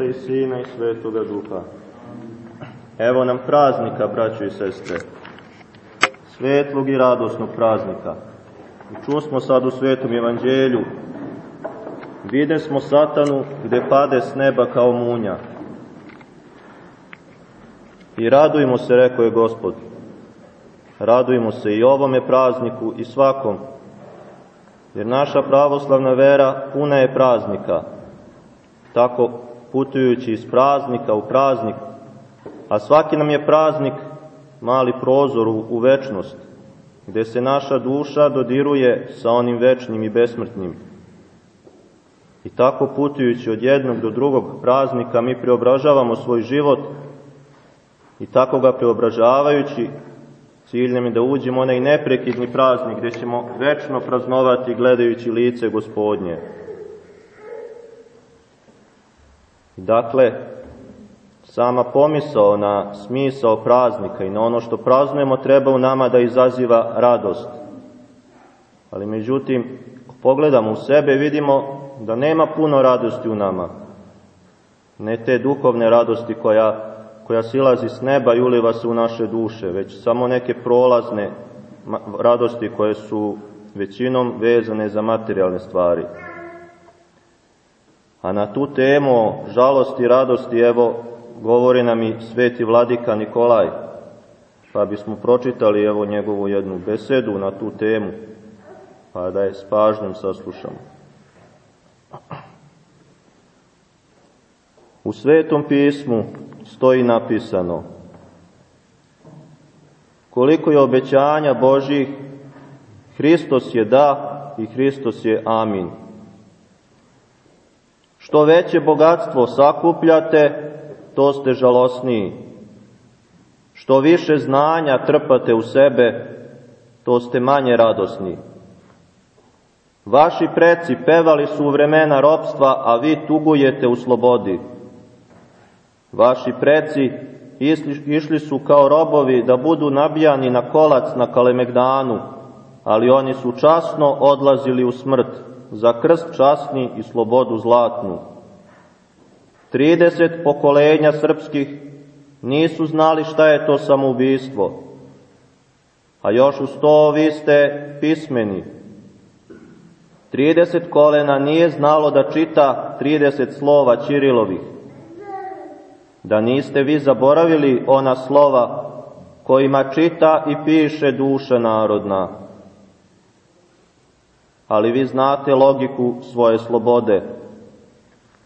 Oca i Sina i Svetoga Duha. Evo nam praznika, braćo i sestre. Svetlog i radosnog praznika. Čuo smo sad u Svetom Evanđelju. Vide smo satanu gde pade s neba kao munja. I radujmo se, rekao je Gospod. Radujmo se i ovome prazniku i svakom, jer naša pravoslavna vera puna je praznika. Tako putujući iz praznika u praznik, a svaki nam je praznik mali prozor u, večnost, gde se naša duša dodiruje sa onim večnim i besmrtnim. I tako putujući od jednog do drugog praznika mi preobražavamo svoj život i tako ga preobražavajući cilj nam je da uđemo onaj neprekidni praznik gde ćemo večno praznovati gledajući lice gospodnje. Dakle, sama pomisao na smisao praznika i na ono što praznujemo treba u nama da izaziva radost. Ali međutim, ako pogledamo u sebe, vidimo da nema puno radosti u nama. Ne te duhovne radosti koja, koja silazi s neba i uliva se u naše duše, već samo neke prolazne radosti koje su većinom vezane za materijalne stvari. A na tu temu žalosti i radosti, evo, govori nam i sveti vladika Nikolaj, pa bismo pročitali evo njegovu jednu besedu na tu temu, pa da je s pažnjom saslušamo. U Svetom pismu stoji napisano koliko je obećanja Božih, Hristos je da i Hristos je amin. Što veće bogatstvo sakupljate, to ste žalosniji. Što više znanja trpate u sebe, to ste manje radosni. Vaši preci pevali su u vremena ropstva, a vi tugujete u slobodi. Vaši preci išli su kao robovi da budu nabijani na kolac na Kalemegdanu, ali oni su časno odlazili u smrt, za krst časni i slobodu zlatnu. 30 pokolenja srpskih nisu znali šta je to samoubistvo, a još uz to vi ste pismeni. 30 kolena nije znalo da čita 30 slova Čirilovih, da niste vi zaboravili ona slova kojima čita i piše duša narodna. Ali vi znate logiku svoje slobode.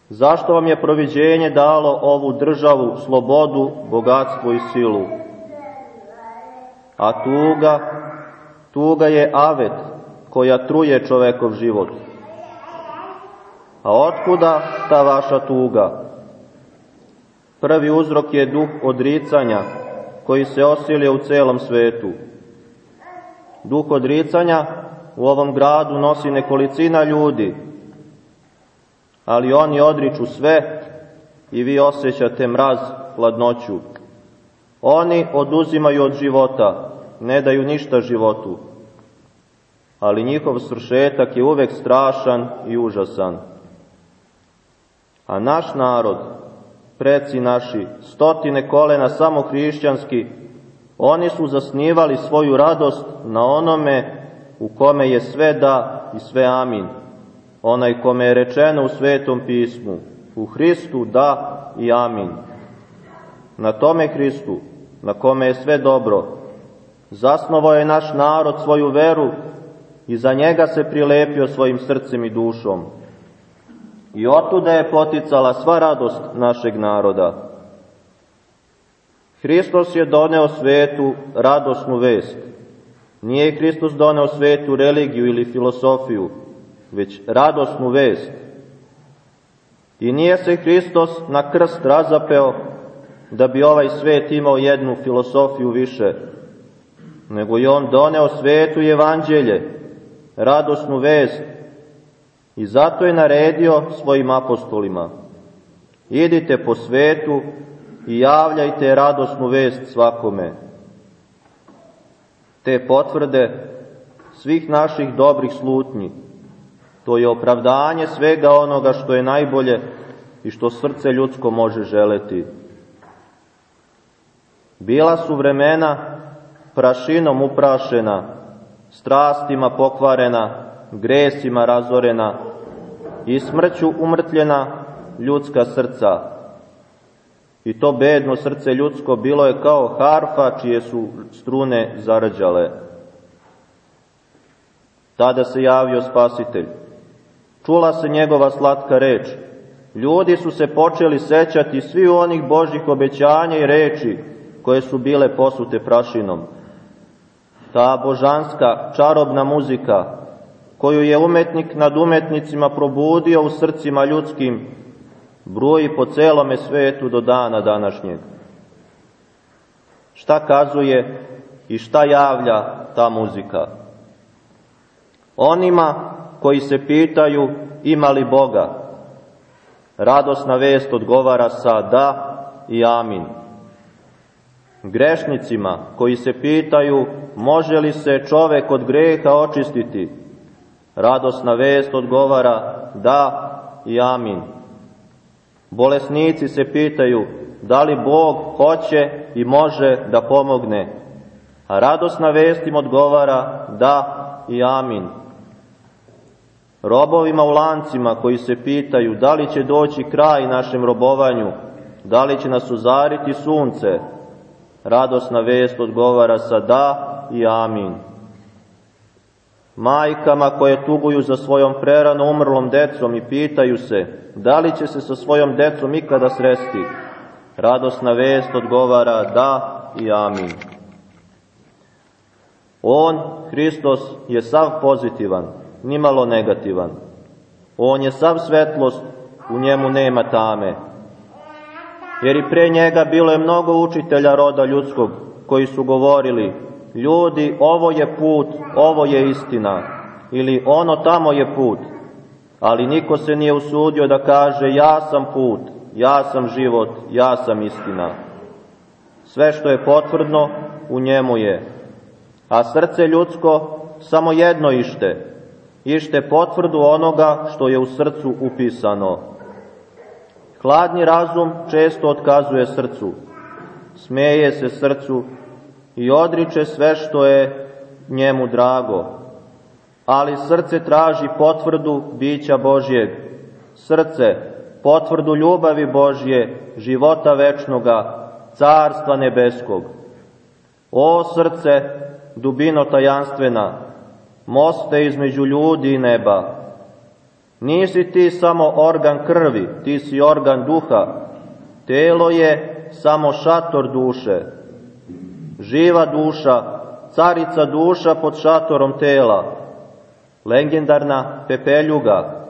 Zašto vam je proviđenje dalo ovu državu, slobodu, bogatstvo i silu? A tuga, tuga je avet koja truje čovekov život. A otkuda ta vaša tuga? Prvi uzrok je duh odricanja koji se osilje u celom svetu. Duh odricanja u ovom gradu nosi nekolicina ljudi, ali oni odriču sve i vi osjećate mraz, hladnoću. Oni oduzimaju od života, ne daju ništa životu, ali njihov svršetak je uvek strašan i užasan. A naš narod, preci naši, stotine kolena samo hrišćanski, oni su zasnivali svoju radost na onome u kome je sve da i sve amin onaj kome je rečeno u Svetom pismu, u Hristu da i amin. Na tome Hristu, na kome je sve dobro, zasnovao je naš narod svoju veru i za njega se prilepio svojim srcem i dušom. I otuda je poticala sva radost našeg naroda. Hristos je doneo svetu radosnu vest. Nije Hristos doneo svetu religiju ili filosofiju, već radosnu vest. I nije se Hristos na krst razapeo da bi ovaj svet imao jednu filosofiju više, nego je on doneo svetu i evanđelje, radosnu vest, i zato je naredio svojim apostolima, idite po svetu i javljajte radosnu vest svakome. Te potvrde svih naših dobrih slutnji, To je opravdanje svega onoga što je najbolje i što srce ljudsko može želeti. Bila su vremena prašinom uprašena, strastima pokvarena, gresima razorena i smrću umrtljena ljudska srca. I to bedno srce ljudsko bilo je kao harfa čije su strune zarađale. Tada se javio spasitelj. Čula se njegova slatka reč. Ljudi su se počeli sećati svi onih Božih obećanja i reči koje su bile posute prašinom. Ta božanska, čarobna muzika, koju je umetnik nad umetnicima probudio u srcima ljudskim, bruji po celome svetu do dana današnjeg. Šta kazuje i šta javlja ta muzika? Onima koji se pitaju ima li Boga, radosna vest odgovara sa da i amin. Grešnicima koji se pitaju može li se čovek od greha očistiti, radosna vest odgovara da i amin. Bolesnici se pitaju da li Bog hoće i može da pomogne, a radosna vest im odgovara da i amin. Robovima u lancima koji se pitaju da li će doći kraj našem robovanju, da li će nas uzariti sunce, radosna vest odgovara sa da i amin. Majkama koje tuguju za svojom prerano umrlom decom i pitaju se da li će se sa svojom decom ikada sresti, radosna vest odgovara da i amin. On, Hristos, je sav pozitivan, nimalo negativan. On je sav svetlost, u njemu nema tame. Jer i pre njega bilo je mnogo učitelja roda ljudskog koji su govorili ljudi, ovo je put, ovo je istina, ili ono tamo je put, ali niko se nije usudio da kaže ja sam put, ja sam život, ja sam istina. Sve što je potvrdno u njemu je, a srce ljudsko samo jedno ište, ište potvrdu onoga što je u srcu upisano. Hladni razum često otkazuje srcu, smeje se srcu i odriče sve što je njemu drago. Ali srce traži potvrdu bića Božjeg. Srce, potvrdu ljubavi Božje, života večnoga, carstva nebeskog. O srce, dubino tajanstvena, moste između ljudi i neba. Nisi ti samo organ krvi, ti si organ duha. Telo je samo šator duše. Živa duša, carica duša pod šatorom tela. Legendarna pepeljuga.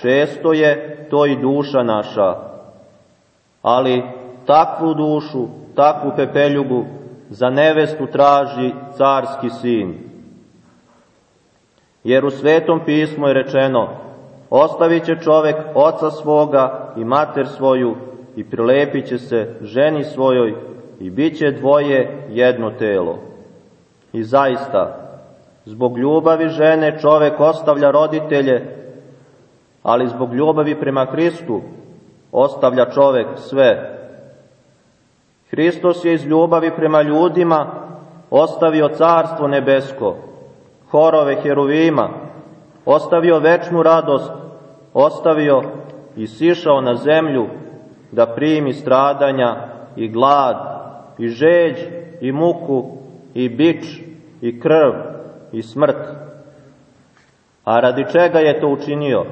Često je to i duša naša. Ali takvu dušu, takvu pepeljugu za nevestu traži carski sin Jer u Svetom pismu je rečeno, ostavit će čovek oca svoga i mater svoju i prilepit će se ženi svojoj i bit će dvoje jedno telo. I zaista, zbog ljubavi žene čovek ostavlja roditelje, ali zbog ljubavi prema Hristu ostavlja čovek sve. Hristos je iz ljubavi prema ljudima ostavio carstvo nebesko, horove heruvima, ostavio večnu radost, ostavio i sišao na zemlju da primi stradanja i glad i žeđ i muku i bič i krv i smrt. A radi čega je to učinio?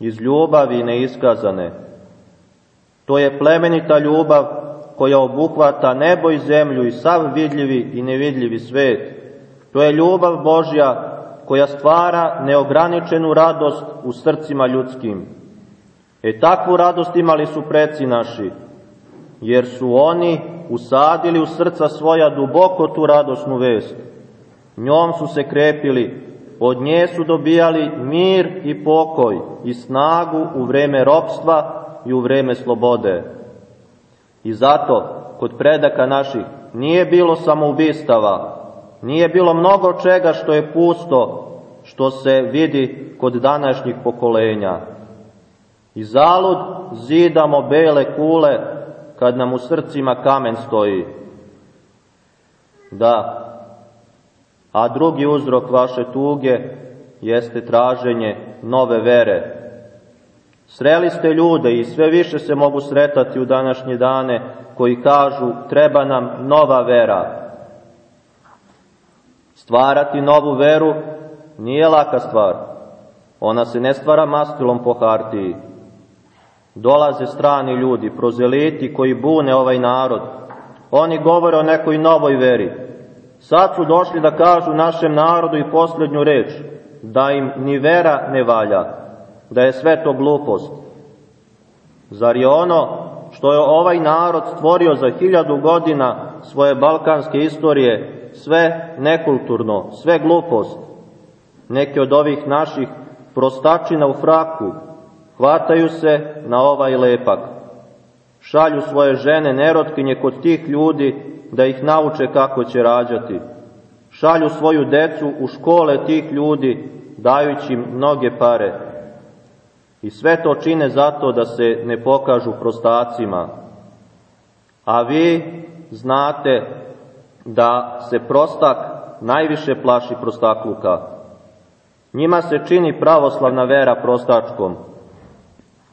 Iz ljubavi neiskazane. To je plemenita ljubav koja obuhvata nebo i zemlju i sav vidljivi i nevidljivi svet To je ljubav Božja koja stvara neograničenu radost u srcima ljudskim. E takvu radost imali su preci naši, jer su oni usadili u srca svoja duboko tu radosnu vest. Njom su se krepili, od nje su dobijali mir i pokoj i snagu u vreme ropstva i u vreme slobode. I zato, kod predaka naših, nije bilo samoubistava, Nije bilo mnogo čega što je pusto, što se vidi kod današnjih pokolenja. I zalud zidamo bele kule kad nam u srcima kamen stoji. Da, a drugi uzrok vaše tuge jeste traženje nove vere. Sreli ste ljude i sve više se mogu sretati u današnje dane koji kažu treba nam nova vera. Stvarati novu veru nije laka stvar. Ona se ne stvara mastilom po hartiji. Dolaze strani ljudi, prozeliti koji bune ovaj narod. Oni govore o nekoj novoj veri. Sad su došli da kažu našem narodu i posljednju reč, da im ni vera ne valja, da je sve to glupost. Zar je ono što je ovaj narod stvorio za hiljadu godina svoje balkanske istorije sve nekulturno, sve glupost? Neki od ovih naših prostačina u fraku hvataju se na ovaj lepak. Šalju svoje žene nerotkinje kod tih ljudi da ih nauče kako će rađati. Šalju svoju decu u škole tih ljudi, dajući im mnoge pare. I sve to čine zato da se ne pokažu prostacima. A vi znate da se prostak najviše plaši prostakluka. Njima se čini pravoslavna vera prostačkom.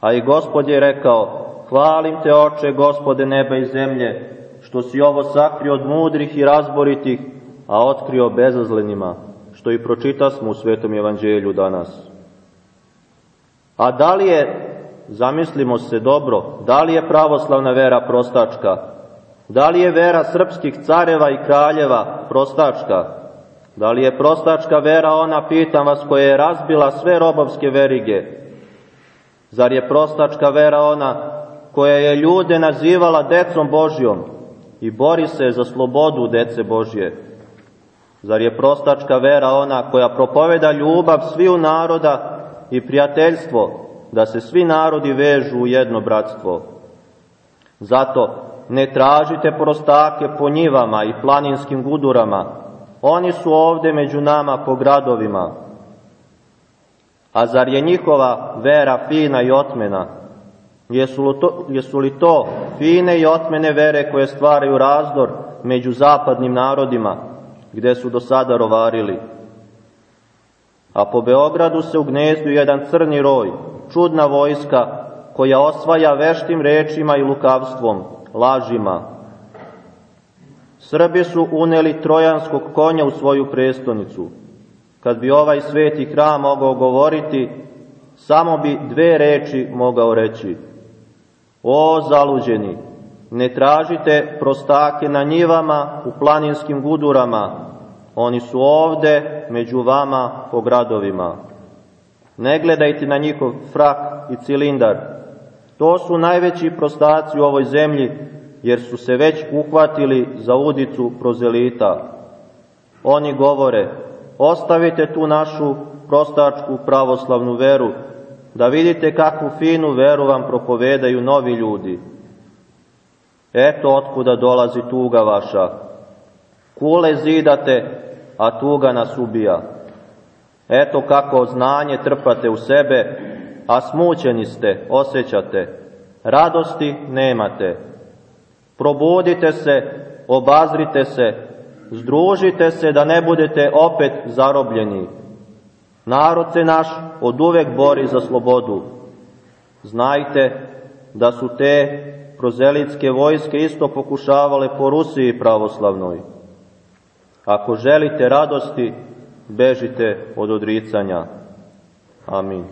A i gospod je rekao, hvalim te oče, gospode neba i zemlje, što si ovo sakrio od mudrih i razboritih, a otkrio bezazlenima, što i pročita smo u Svetom Evanđelju danas. A da li je, zamislimo se dobro, da li je pravoslavna vera prostačka? Da li je vera srpskih careva i kraljeva prostačka? Da li je prostačka vera ona, pitam vas, koja je razbila sve robovske verige? Zar je prostačka vera ona koja je ljude nazivala decom Božjom, i bori se za slobodu dece Božje. Zar je prostačka vera ona koja propoveda ljubav sviju naroda i prijateljstvo, da se svi narodi vežu u jedno bratstvo? Zato ne tražite prostake po njivama i planinskim gudurama, oni su ovde među nama po gradovima. A zar je njihova vera fina i otmena, Jesu li, to, jesu li to fine i otmene vere koje stvaraju razdor među zapadnim narodima, gde su do sada rovarili? A po Beogradu se u gnezdu jedan crni roj, čudna vojska, koja osvaja veštim rečima i lukavstvom, lažima. Srbi su uneli trojanskog konja u svoju prestonicu. Kad bi ovaj sveti hram mogao govoriti, samo bi dve reči mogao reći – O zaluđeni, ne tražite prostake na njivama u planinskim gudurama, oni su ovde među vama po gradovima. Ne gledajte na njihov frak i cilindar. To su najveći prostaci u ovoj zemlji, jer su se već uhvatili za udicu prozelita. Oni govore, ostavite tu našu prostačku pravoslavnu veru, da vidite kakvu finu veru vam propovedaju novi ljudi. Eto otkuda dolazi tuga vaša. Kule zidate, a tuga nas ubija. Eto kako znanje trpate u sebe, a smućeni ste, osjećate. Radosti nemate. Probudite se, obazrite se, združite se da ne budete opet zarobljeni Narod se naš od uvek bori za slobodu. Znajte da su te prozelitske vojske isto pokušavale po Rusiji pravoslavnoj. Ako želite radosti, bežite od odricanja. Amin.